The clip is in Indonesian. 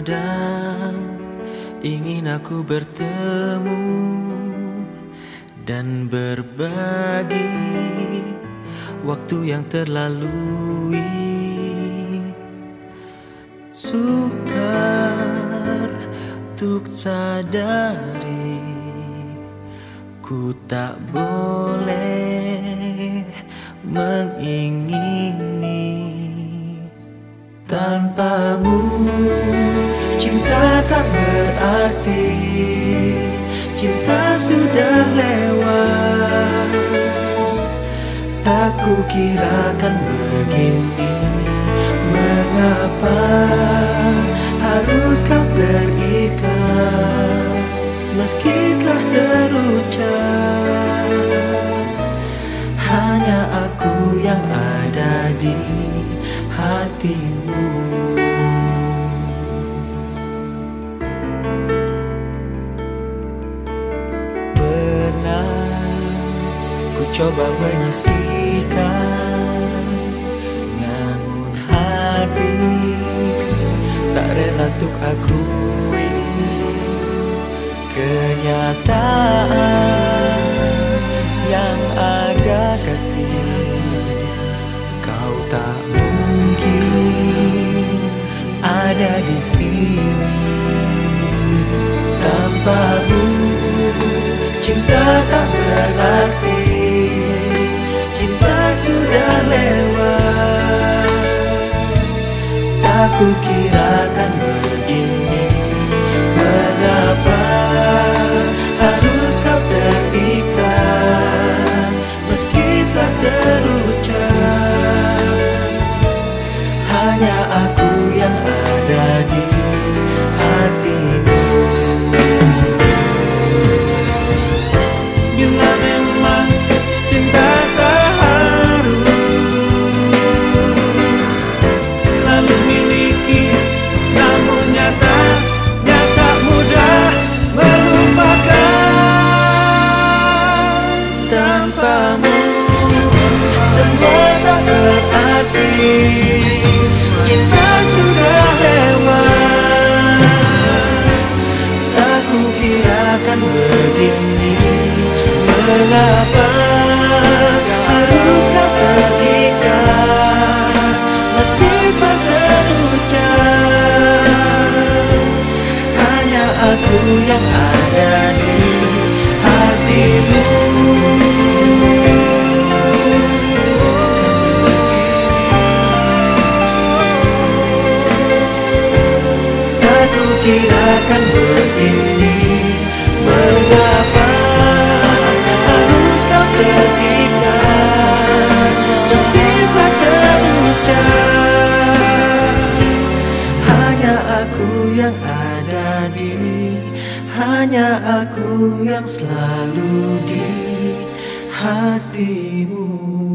Terkadang ingin aku bertemu dan berbagi waktu yang terlalui. Sukar untuk sadari ku tak boleh mengingini berarti cinta sudah lewat. Tak kukirakan begini. Mengapa harus kau terikat? Meski telah terucap hanya aku yang ada di hatimu coba menyisihkan. Namun hati tak rela untuk akui Kenyataan yang ada kasih Kau tak mungkin ada di sini. Tanpamu cinta tak berarti kukirakan Tanpamu. Semua tak berarti Cinta sudah lewat. Tak kukirakan begini. Mengapa Kukirakan begini. Mengapa harus kau terikat Meski tak terucap Hanya aku yang ada di Hanya aku yang selalu di hatimu